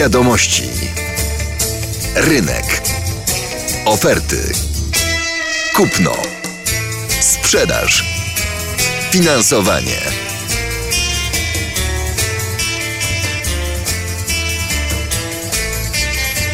Wiadomości. Rynek. Oferty. Kupno. Sprzedaż. Finansowanie.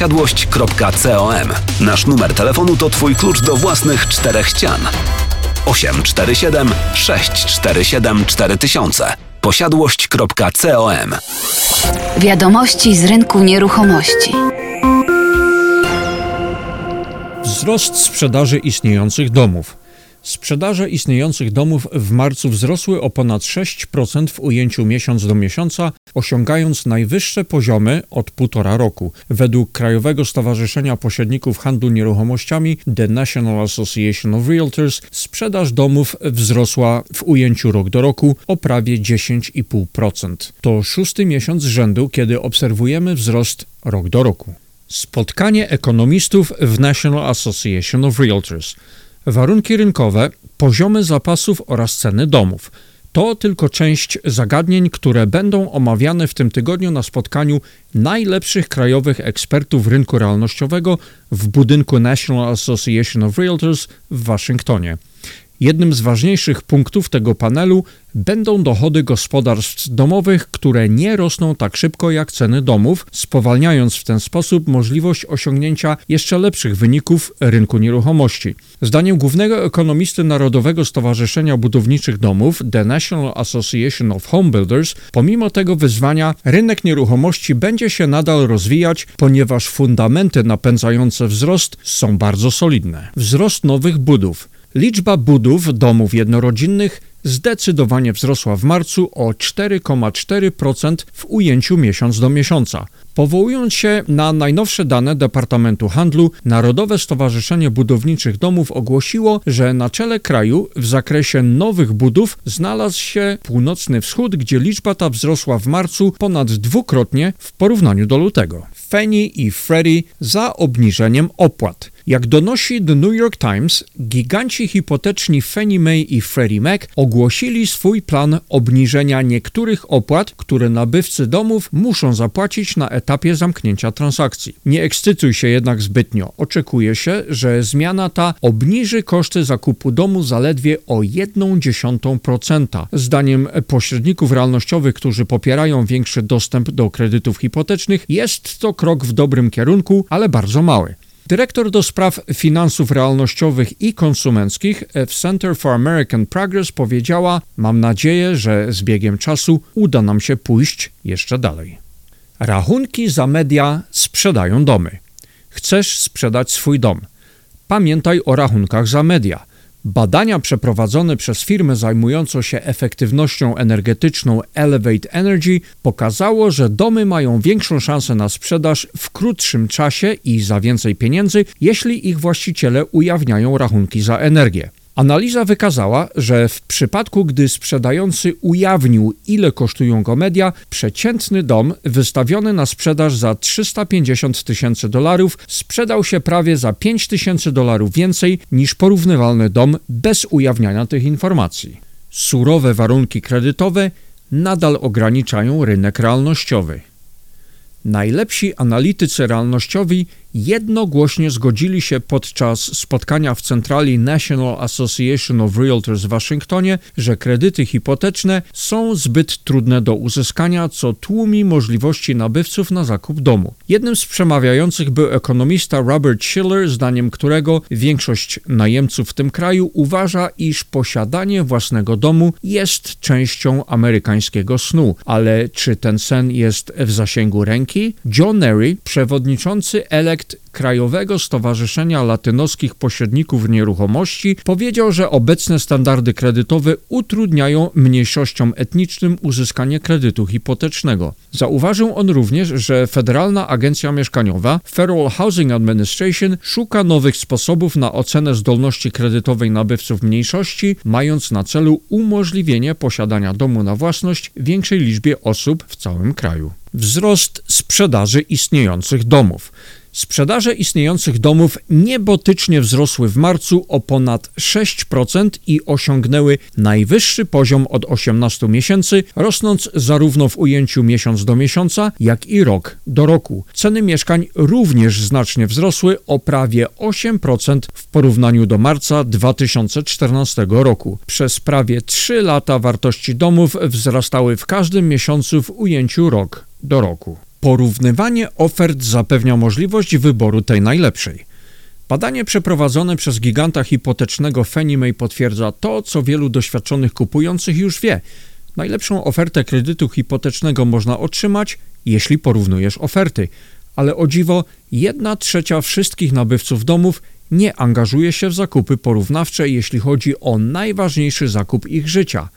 posiadłość.com. Nasz numer telefonu to Twój klucz do własnych czterech ścian. 847 647 4000 posiadłość.com Wiadomości z rynku nieruchomości. Wzrost sprzedaży istniejących domów. Sprzedaże istniejących domów w marcu wzrosły o ponad 6% w ujęciu miesiąc do miesiąca, osiągając najwyższe poziomy od półtora roku. Według Krajowego Stowarzyszenia Pośredników Handlu Nieruchomościami The National Association of Realtors sprzedaż domów wzrosła w ujęciu rok do roku o prawie 10,5%. To szósty miesiąc rzędu, kiedy obserwujemy wzrost rok do roku. Spotkanie ekonomistów w National Association of Realtors. Warunki rynkowe, poziomy zapasów oraz ceny domów. To tylko część zagadnień, które będą omawiane w tym tygodniu na spotkaniu najlepszych krajowych ekspertów rynku realnościowego w budynku National Association of Realtors w Waszyngtonie. Jednym z ważniejszych punktów tego panelu będą dochody gospodarstw domowych, które nie rosną tak szybko jak ceny domów, spowalniając w ten sposób możliwość osiągnięcia jeszcze lepszych wyników rynku nieruchomości. Zdaniem głównego ekonomisty Narodowego Stowarzyszenia Budowniczych Domów, The National Association of Home Builders, pomimo tego wyzwania rynek nieruchomości będzie się nadal rozwijać, ponieważ fundamenty napędzające wzrost są bardzo solidne. Wzrost nowych budów Liczba budów domów jednorodzinnych zdecydowanie wzrosła w marcu o 4,4% w ujęciu miesiąc do miesiąca. Powołując się na najnowsze dane Departamentu Handlu, Narodowe Stowarzyszenie Budowniczych Domów ogłosiło, że na czele kraju w zakresie nowych budów znalazł się północny wschód, gdzie liczba ta wzrosła w marcu ponad dwukrotnie w porównaniu do lutego. Fannie i Freddie za obniżeniem opłat. Jak donosi The New York Times, giganci hipoteczni Fannie Mae i Freddie Mac ogłosili swój plan obniżenia niektórych opłat, które nabywcy domów muszą zapłacić na etapie zamknięcia transakcji. Nie ekscytuj się jednak zbytnio. Oczekuje się, że zmiana ta obniży koszty zakupu domu zaledwie o 1,1%. Zdaniem pośredników realnościowych, którzy popierają większy dostęp do kredytów hipotecznych, jest to krok w dobrym kierunku, ale bardzo mały. Dyrektor do spraw finansów realnościowych i konsumenckich w Center for American Progress powiedziała: Mam nadzieję, że z biegiem czasu uda nam się pójść jeszcze dalej. Rachunki za media sprzedają domy. Chcesz sprzedać swój dom? Pamiętaj o rachunkach za media. Badania przeprowadzone przez firmę zajmującą się efektywnością energetyczną Elevate Energy pokazało, że domy mają większą szansę na sprzedaż w krótszym czasie i za więcej pieniędzy, jeśli ich właściciele ujawniają rachunki za energię. Analiza wykazała, że w przypadku, gdy sprzedający ujawnił, ile kosztują go media, przeciętny dom wystawiony na sprzedaż za 350 tysięcy dolarów sprzedał się prawie za 5 tysięcy dolarów więcej niż porównywalny dom bez ujawniania tych informacji. Surowe warunki kredytowe nadal ograniczają rynek realnościowy. Najlepsi analitycy realnościowi jednogłośnie zgodzili się podczas spotkania w centrali National Association of Realtors w Waszyngtonie, że kredyty hipoteczne są zbyt trudne do uzyskania, co tłumi możliwości nabywców na zakup domu. Jednym z przemawiających był ekonomista Robert Schiller, zdaniem którego większość najemców w tym kraju uważa, iż posiadanie własnego domu jest częścią amerykańskiego snu. Ale czy ten sen jest w zasięgu ręki? John Nery, przewodniczący elekt Krajowego Stowarzyszenia Latynoskich Pośredników Nieruchomości powiedział, że obecne standardy kredytowe utrudniają mniejszościom etnicznym uzyskanie kredytu hipotecznego. Zauważył on również, że Federalna Agencja Mieszkaniowa Federal Housing Administration szuka nowych sposobów na ocenę zdolności kredytowej nabywców mniejszości, mając na celu umożliwienie posiadania domu na własność większej liczbie osób w całym kraju. Wzrost sprzedaży istniejących domów. Sprzedaże istniejących domów niebotycznie wzrosły w marcu o ponad 6% i osiągnęły najwyższy poziom od 18 miesięcy, rosnąc zarówno w ujęciu miesiąc do miesiąca, jak i rok do roku. Ceny mieszkań również znacznie wzrosły o prawie 8% w porównaniu do marca 2014 roku. Przez prawie 3 lata wartości domów wzrastały w każdym miesiącu w ujęciu rok do roku. Porównywanie ofert zapewnia możliwość wyboru tej najlepszej. Badanie przeprowadzone przez giganta hipotecznego Fannie Mae potwierdza to, co wielu doświadczonych kupujących już wie. Najlepszą ofertę kredytu hipotecznego można otrzymać, jeśli porównujesz oferty, ale o dziwo, jedna trzecia wszystkich nabywców domów nie angażuje się w zakupy porównawcze, jeśli chodzi o najważniejszy zakup ich życia –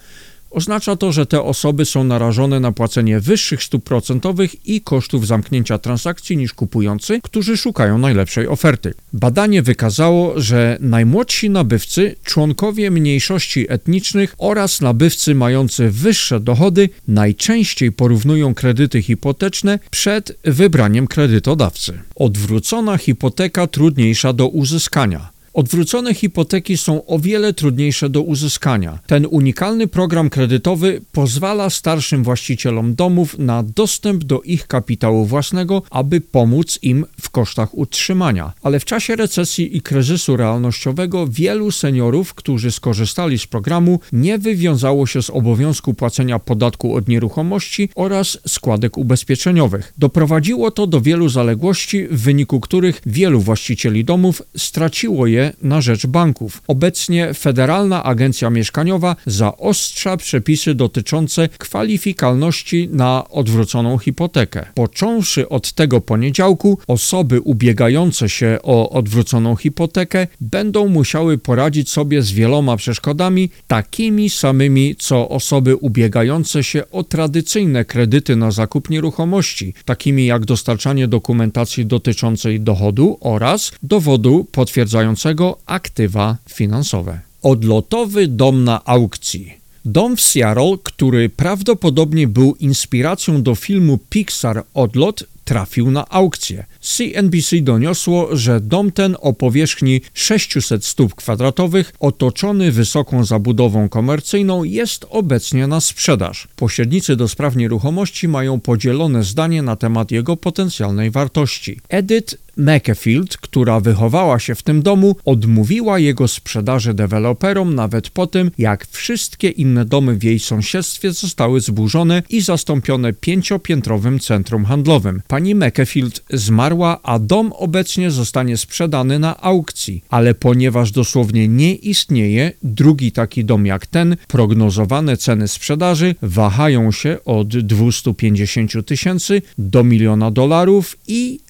Oznacza to, że te osoby są narażone na płacenie wyższych stóp procentowych i kosztów zamknięcia transakcji niż kupujący, którzy szukają najlepszej oferty. Badanie wykazało, że najmłodsi nabywcy, członkowie mniejszości etnicznych oraz nabywcy mający wyższe dochody najczęściej porównują kredyty hipoteczne przed wybraniem kredytodawcy. Odwrócona hipoteka trudniejsza do uzyskania. Odwrócone hipoteki są o wiele trudniejsze do uzyskania. Ten unikalny program kredytowy pozwala starszym właścicielom domów na dostęp do ich kapitału własnego, aby pomóc im w kosztach utrzymania. Ale w czasie recesji i kryzysu realnościowego wielu seniorów, którzy skorzystali z programu, nie wywiązało się z obowiązku płacenia podatku od nieruchomości oraz składek ubezpieczeniowych. Doprowadziło to do wielu zaległości, w wyniku których wielu właścicieli domów straciło je na rzecz banków. Obecnie Federalna Agencja Mieszkaniowa zaostrza przepisy dotyczące kwalifikalności na odwróconą hipotekę. Począwszy od tego poniedziałku, osoby ubiegające się o odwróconą hipotekę będą musiały poradzić sobie z wieloma przeszkodami, takimi samymi co osoby ubiegające się o tradycyjne kredyty na zakup nieruchomości, takimi jak dostarczanie dokumentacji dotyczącej dochodu oraz dowodu potwierdzającego aktywa finansowe. Odlotowy dom na aukcji. Dom w Seattle, który prawdopodobnie był inspiracją do filmu Pixar Odlot, trafił na aukcję. CNBC doniosło, że dom ten o powierzchni 600 stóp kwadratowych, otoczony wysoką zabudową komercyjną, jest obecnie na sprzedaż. Pośrednicy do spraw nieruchomości mają podzielone zdanie na temat jego potencjalnej wartości. Edith McAfield, która wychowała się w tym domu, odmówiła jego sprzedaży deweloperom nawet po tym, jak wszystkie inne domy w jej sąsiedztwie zostały zburzone i zastąpione pięciopiętrowym centrum handlowym. Pani McAfield zmarła, a dom obecnie zostanie sprzedany na aukcji, ale ponieważ dosłownie nie istnieje drugi taki dom jak ten, prognozowane ceny sprzedaży wahają się od 250 tysięcy do miliona dolarów i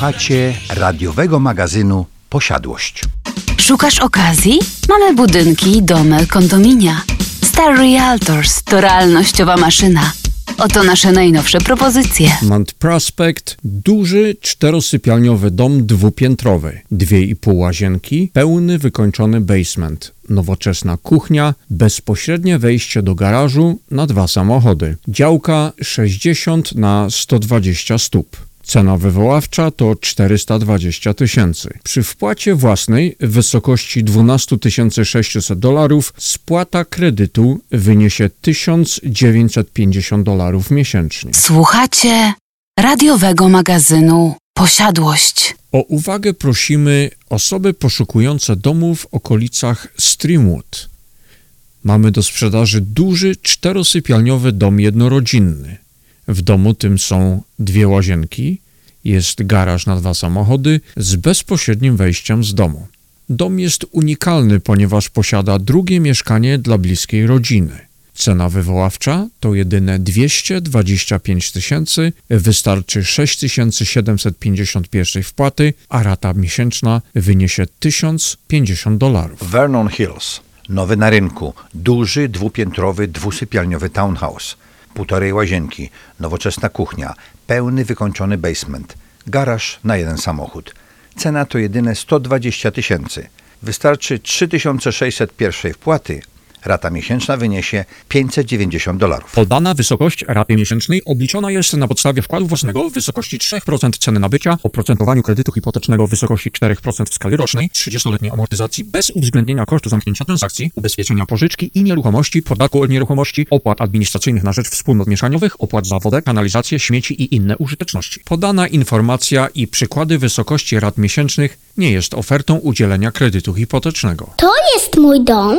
Słuchacie radiowego magazynu Posiadłość. Szukasz okazji? Mamy budynki, domy, kondominia. Star Realtors to realnościowa maszyna. Oto nasze najnowsze propozycje. Mount Prospect, duży czterosypialniowy dom dwupiętrowy, dwie i pół łazienki, pełny wykończony basement, nowoczesna kuchnia, bezpośrednie wejście do garażu na dwa samochody, działka 60 na 120 stóp. Cena wywoławcza to 420 tysięcy. Przy wpłacie własnej w wysokości 12 600 dolarów spłata kredytu wyniesie 1950 dolarów miesięcznie. Słuchacie radiowego magazynu Posiadłość. O uwagę prosimy osoby poszukujące domu w okolicach Streamwood. Mamy do sprzedaży duży czterosypialniowy dom jednorodzinny. W domu tym są dwie łazienki, jest garaż na dwa samochody z bezpośrednim wejściem z domu. Dom jest unikalny, ponieważ posiada drugie mieszkanie dla bliskiej rodziny. Cena wywoławcza to jedyne 225 tysięcy, wystarczy 6751 wpłaty, a rata miesięczna wyniesie 1050 dolarów. Vernon Hills. Nowy na rynku. Duży, dwupiętrowy, dwusypialniowy townhouse. Półtorej łazienki, nowoczesna kuchnia, pełny wykończony basement, garaż na jeden samochód. Cena to jedyne 120 tysięcy. Wystarczy 3601 wpłaty, Rata miesięczna wyniesie 590 dolarów. Podana wysokość raty miesięcznej obliczona jest na podstawie wkładu własnego w wysokości 3% ceny nabycia, oprocentowaniu kredytu hipotecznego w wysokości 4% w skali rocznej, 30-letniej amortyzacji bez uwzględnienia kosztu zamknięcia transakcji, ubezpieczenia pożyczki i nieruchomości, podatku od nieruchomości, opłat administracyjnych na rzecz wspólnot mieszaniowych, opłat za wodę, kanalizację, śmieci i inne użyteczności. Podana informacja i przykłady wysokości rat miesięcznych nie jest ofertą udzielenia kredytu hipotecznego. To jest mój dom,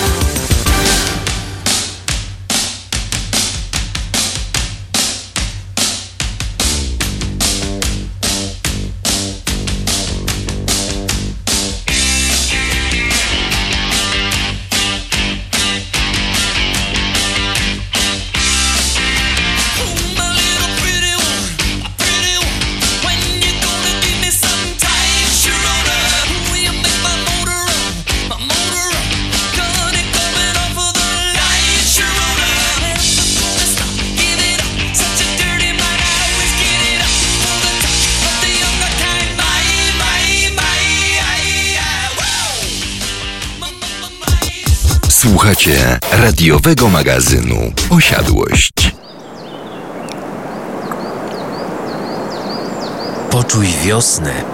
Słuchacie radiowego magazynu Posiadłość. Poczuj wiosnę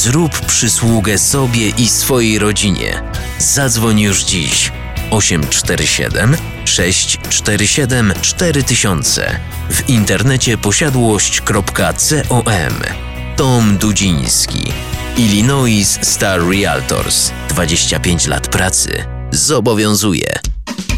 Zrób przysługę sobie i swojej rodzinie. Zadzwoń już dziś 847 647 4000 w internecie posiadłość.com. Tom Dudziński, Illinois Star Realtors, 25 lat pracy, zobowiązuje.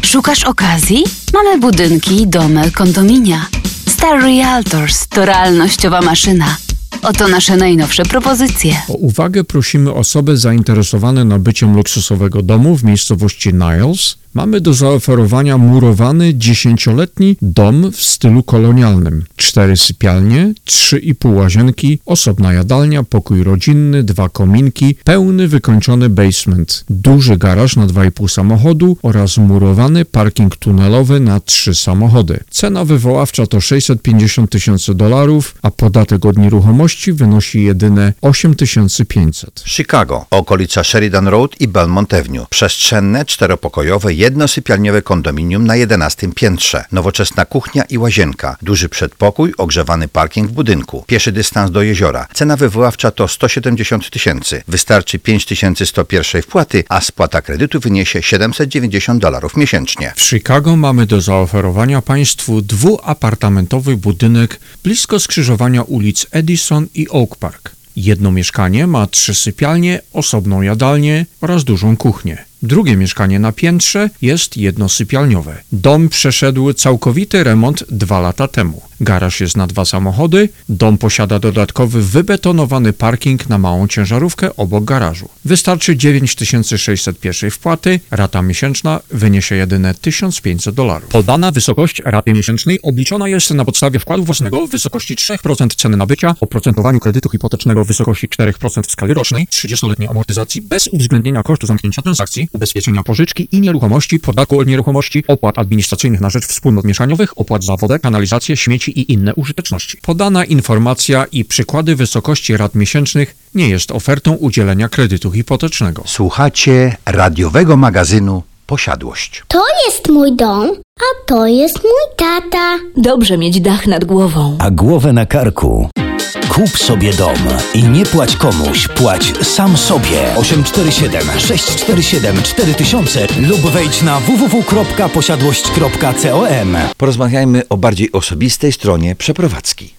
Szukasz okazji? Mamy budynki, domy, kondominia. Star Realtors to realnościowa maszyna. Oto nasze najnowsze propozycje. O uwagę prosimy osoby zainteresowane nabyciem luksusowego domu w miejscowości Niles Mamy do zaoferowania murowany dziesięcioletni dom w stylu kolonialnym. Cztery sypialnie, trzy i pół łazienki, osobna jadalnia, pokój rodzinny, dwa kominki, pełny wykończony basement, duży garaż na 2,5 samochodu oraz murowany parking tunelowy na trzy samochody. Cena wywoławcza to 650 tysięcy dolarów, a podatek od nieruchomości wynosi jedyne 8500. Chicago, okolica Sheridan Road i Belmont Avenue. Przestrzenne, czteropokojowe, jednosypialniowe kondominium na 11 piętrze. Nowoczesna kuchnia i łazienka. Duży przedpokój, ogrzewany parking w budynku. Pieszy dystans do jeziora. Cena wywoławcza to 170 tysięcy. Wystarczy 5101 wpłaty, a spłata kredytu wyniesie 790 dolarów miesięcznie. W Chicago mamy do zaoferowania Państwu dwuapartamentowy budynek blisko skrzyżowania ulic Edison i Oak Park. Jedno mieszkanie ma trzy sypialnie, osobną jadalnię oraz dużą kuchnię. Drugie mieszkanie na piętrze jest jednosypialniowe. Dom przeszedł całkowity remont dwa lata temu. Garaż jest na dwa samochody. Dom posiada dodatkowy wybetonowany parking na małą ciężarówkę obok garażu. Wystarczy 9601 wpłaty, rata miesięczna wyniesie jedyne 1500 dolarów. Podana wysokość raty miesięcznej obliczona jest na podstawie wkładu własnego w wysokości 3% ceny nabycia, oprocentowaniu kredytu hipotecznego w wysokości 4% w skali rocznej, 30-letniej amortyzacji bez uwzględnienia kosztu zamknięcia transakcji, ubezpieczenia pożyczki i nieruchomości, podatku od nieruchomości, opłat administracyjnych na rzecz wspólnot mieszaniowych, opłat za wodę, kanalizację, śmieci i inne użyteczności. Podana informacja i przykłady wysokości rat miesięcznych nie jest ofertą udzielenia kredytu hipotecznego. Słuchacie radiowego magazynu Posiadłość. To jest mój dom, a to jest mój tata. Dobrze mieć dach nad głową. A głowę na karku. Kup sobie dom i nie płać komuś, płać sam sobie. 847 647 4000 lub wejdź na www.posiadłość.com. Porozmawiajmy o bardziej osobistej stronie przeprowadzki.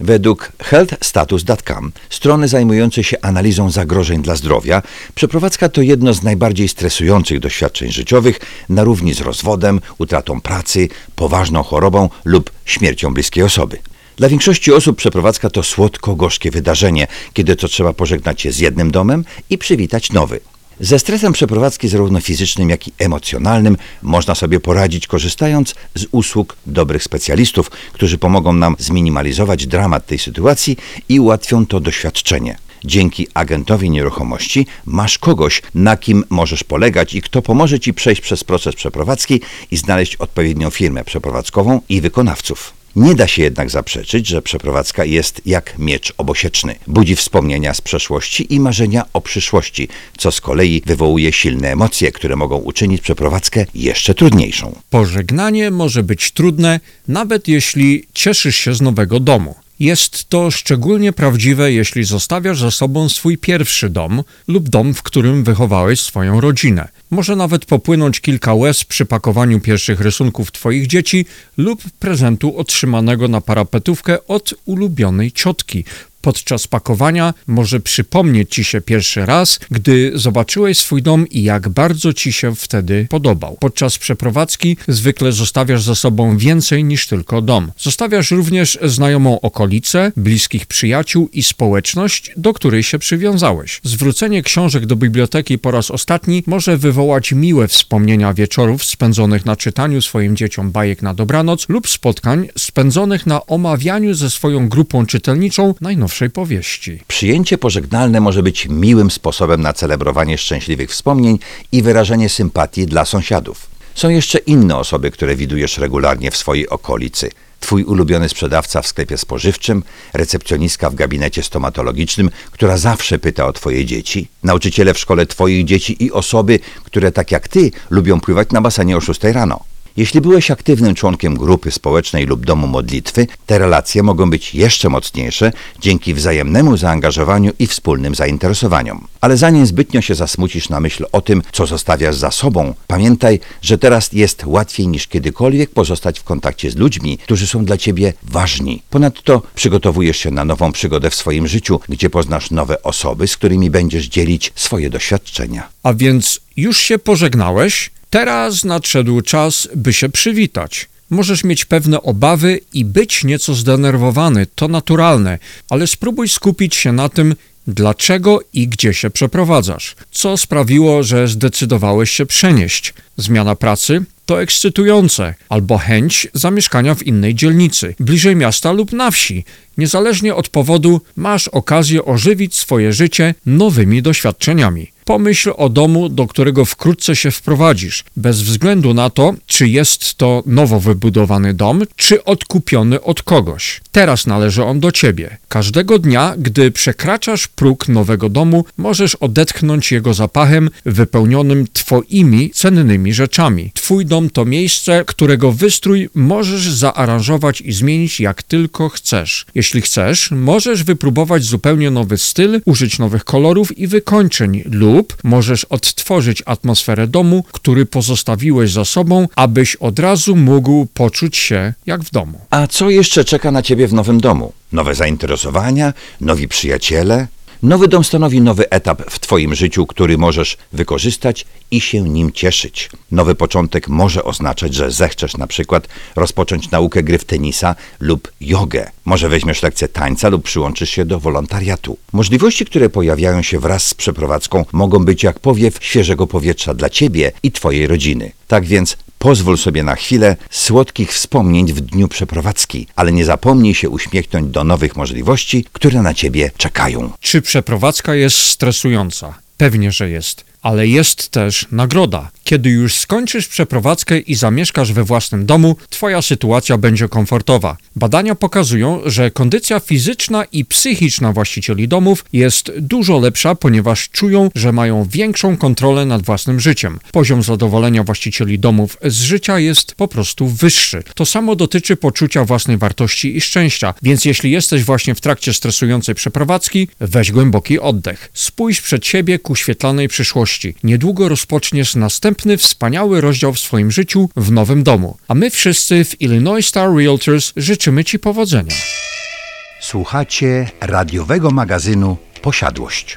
Według healthstatus.com, strony zajmującej się analizą zagrożeń dla zdrowia, przeprowadzka to jedno z najbardziej stresujących doświadczeń życiowych, na równi z rozwodem, utratą pracy, poważną chorobą lub śmiercią bliskiej osoby. Dla większości osób przeprowadzka to słodko-gorzkie wydarzenie, kiedy to trzeba pożegnać się z jednym domem i przywitać nowy. Ze stresem przeprowadzki zarówno fizycznym, jak i emocjonalnym można sobie poradzić korzystając z usług dobrych specjalistów, którzy pomogą nam zminimalizować dramat tej sytuacji i ułatwią to doświadczenie. Dzięki agentowi nieruchomości masz kogoś, na kim możesz polegać i kto pomoże Ci przejść przez proces przeprowadzki i znaleźć odpowiednią firmę przeprowadzkową i wykonawców. Nie da się jednak zaprzeczyć, że przeprowadzka jest jak miecz obosieczny. Budzi wspomnienia z przeszłości i marzenia o przyszłości, co z kolei wywołuje silne emocje, które mogą uczynić przeprowadzkę jeszcze trudniejszą. Pożegnanie może być trudne, nawet jeśli cieszysz się z nowego domu. Jest to szczególnie prawdziwe, jeśli zostawiasz za sobą swój pierwszy dom lub dom, w którym wychowałeś swoją rodzinę. Może nawet popłynąć kilka łez przy pakowaniu pierwszych rysunków Twoich dzieci lub prezentu otrzymanego na parapetówkę od ulubionej ciotki. Podczas pakowania może przypomnieć Ci się pierwszy raz, gdy zobaczyłeś swój dom i jak bardzo Ci się wtedy podobał. Podczas przeprowadzki zwykle zostawiasz za sobą więcej niż tylko dom. Zostawiasz również znajomą okolicę, bliskich przyjaciół i społeczność, do której się przywiązałeś. Zwrócenie książek do biblioteki po raz ostatni może wywołać miłe wspomnienia wieczorów spędzonych na czytaniu swoim dzieciom bajek na dobranoc lub spotkań spędzonych na omawianiu ze swoją grupą czytelniczą najnowszych powieści. Przyjęcie pożegnalne może być miłym sposobem na celebrowanie szczęśliwych wspomnień i wyrażenie sympatii dla sąsiadów. Są jeszcze inne osoby, które widujesz regularnie w swojej okolicy. Twój ulubiony sprzedawca w sklepie spożywczym, recepcjonistka w gabinecie stomatologicznym, która zawsze pyta o Twoje dzieci, nauczyciele w szkole Twoich dzieci i osoby, które tak jak Ty lubią pływać na basenie o 6 rano. Jeśli byłeś aktywnym członkiem grupy społecznej lub domu modlitwy, te relacje mogą być jeszcze mocniejsze dzięki wzajemnemu zaangażowaniu i wspólnym zainteresowaniom. Ale zanim zbytnio się zasmucisz na myśl o tym, co zostawiasz za sobą, pamiętaj, że teraz jest łatwiej niż kiedykolwiek pozostać w kontakcie z ludźmi, którzy są dla ciebie ważni. Ponadto przygotowujesz się na nową przygodę w swoim życiu, gdzie poznasz nowe osoby, z którymi będziesz dzielić swoje doświadczenia. A więc już się pożegnałeś? Teraz nadszedł czas, by się przywitać. Możesz mieć pewne obawy i być nieco zdenerwowany, to naturalne, ale spróbuj skupić się na tym, Dlaczego i gdzie się przeprowadzasz? Co sprawiło, że zdecydowałeś się przenieść? Zmiana pracy? To ekscytujące, albo chęć zamieszkania w innej dzielnicy, bliżej miasta lub na wsi. Niezależnie od powodu, masz okazję ożywić swoje życie nowymi doświadczeniami. Pomyśl o domu, do którego wkrótce się wprowadzisz, bez względu na to, czy jest to nowo wybudowany dom, czy odkupiony od kogoś. Teraz należy on do ciebie. Każdego dnia, gdy przekraczasz próg nowego domu, możesz odetchnąć jego zapachem wypełnionym twoimi cennymi rzeczami. Twój dom to miejsce, którego wystrój możesz zaaranżować i zmienić jak tylko chcesz. Jeśli chcesz, możesz wypróbować zupełnie nowy styl, użyć nowych kolorów i wykończeń lub możesz odtworzyć atmosferę domu, który pozostawiłeś za sobą, abyś od razu mógł poczuć się jak w domu. A co jeszcze czeka na ciebie w nowym domu? Nowe zainteresowania, nowi przyjaciele? Nowy dom stanowi nowy etap w Twoim życiu, który możesz wykorzystać i się nim cieszyć. Nowy początek może oznaczać, że zechcesz na przykład rozpocząć naukę gry w tenisa lub jogę. Może weźmiesz lekcję tańca lub przyłączysz się do wolontariatu. Możliwości, które pojawiają się wraz z przeprowadzką, mogą być jak powiew świeżego powietrza dla Ciebie i Twojej rodziny. Tak więc Pozwól sobie na chwilę słodkich wspomnień w dniu przeprowadzki, ale nie zapomnij się uśmiechnąć do nowych możliwości, które na ciebie czekają. Czy przeprowadzka jest stresująca? Pewnie, że jest, ale jest też nagroda. Kiedy już skończysz przeprowadzkę i zamieszkasz we własnym domu, Twoja sytuacja będzie komfortowa. Badania pokazują, że kondycja fizyczna i psychiczna właścicieli domów jest dużo lepsza, ponieważ czują, że mają większą kontrolę nad własnym życiem. Poziom zadowolenia właścicieli domów z życia jest po prostu wyższy. To samo dotyczy poczucia własnej wartości i szczęścia, więc jeśli jesteś właśnie w trakcie stresującej przeprowadzki, weź głęboki oddech. Spójrz przed siebie ku świetlanej przyszłości. Niedługo rozpoczniesz następny wspaniały rozdział w swoim życiu w nowym domu. A my wszyscy w Illinois Star Realtors życzymy Ci powodzenia. Słuchacie radiowego magazynu Posiadłość.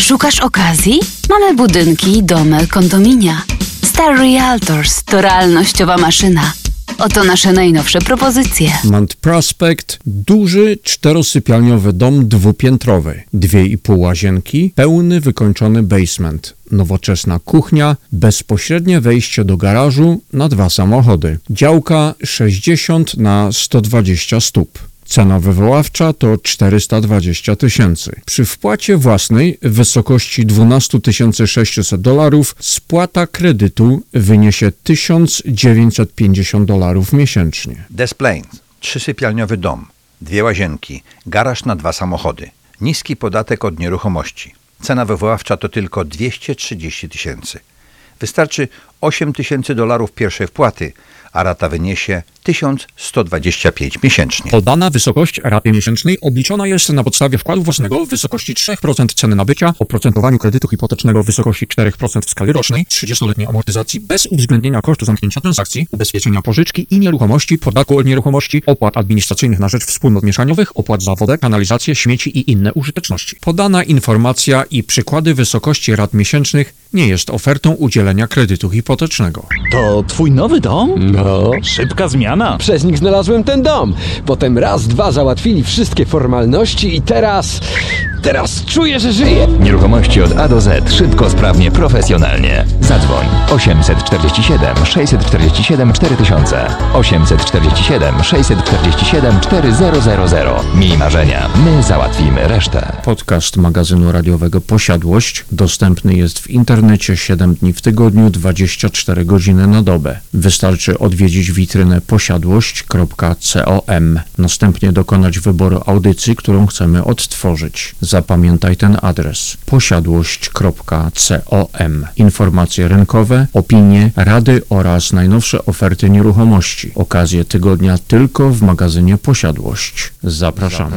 Szukasz okazji? Mamy budynki, domy, kondominia. Star Realtors to realnościowa maszyna. Oto nasze najnowsze propozycje. Mount Prospect, duży czterosypialniowy dom dwupiętrowy, dwie i pół łazienki, pełny wykończony basement, nowoczesna kuchnia, bezpośrednie wejście do garażu na dwa samochody, działka 60 na 120 stóp. Cena wywoławcza to 420 tysięcy. Przy wpłacie własnej w wysokości 12 600 dolarów spłata kredytu wyniesie 1950 dolarów miesięcznie. Des Plaines, trzysypialniowy dom, dwie łazienki, garaż na dwa samochody, niski podatek od nieruchomości. Cena wywoławcza to tylko 230 tysięcy. Wystarczy 8 tysięcy dolarów pierwszej wpłaty, a rata wyniesie 1125 miesięcznie. Podana wysokość raty miesięcznej obliczona jest na podstawie wkładu własnego w wysokości 3% ceny nabycia, oprocentowaniu kredytu hipotecznego w wysokości 4% w skali rocznej, 30-letniej amortyzacji bez uwzględnienia kosztu zamknięcia transakcji, ubezpieczenia pożyczki i nieruchomości, podatku od nieruchomości, opłat administracyjnych na rzecz wspólnot mieszaniowych, opłat za wodę, kanalizację, śmieci i inne użyteczności. Podana informacja i przykłady wysokości rat miesięcznych nie jest ofertą udzielenia kredytu hipotecznego. To twój nowy dom? No. Szybka zmiana. Przez nich znalazłem ten dom. Potem raz, dwa załatwili wszystkie formalności i teraz... Teraz czuję, że żyję. Nieruchomości od A do Z. Szybko, sprawnie, profesjonalnie. Zadzwoń 847 647 4000 847 647 4000. Miej marzenia. My załatwimy resztę. Podcast magazynu radiowego Posiadłość dostępny jest w internecie 7 dni w tygodniu, 24 godziny na dobę. Wystarczy odwiedzić witrynę posiadłość.com, następnie dokonać wyboru audycji, którą chcemy odtworzyć. Zapamiętaj ten adres posiadłość.com. Informacje rynkowe, opinie, rady oraz najnowsze oferty nieruchomości. Okazje tygodnia tylko w magazynie Posiadłość. Zapraszamy.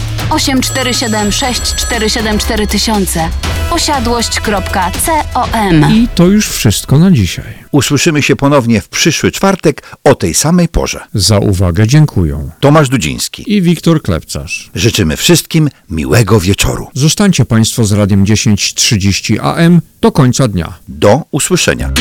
847 647 4000 posiadłość.com I to już wszystko na dzisiaj. Usłyszymy się ponownie w przyszły czwartek o tej samej porze. Za uwagę dziękuję. Tomasz Dudziński. I Wiktor Klepcarz. Życzymy wszystkim miłego wieczoru. Zostańcie Państwo z Radiem 1030 AM do końca dnia. Do usłyszenia.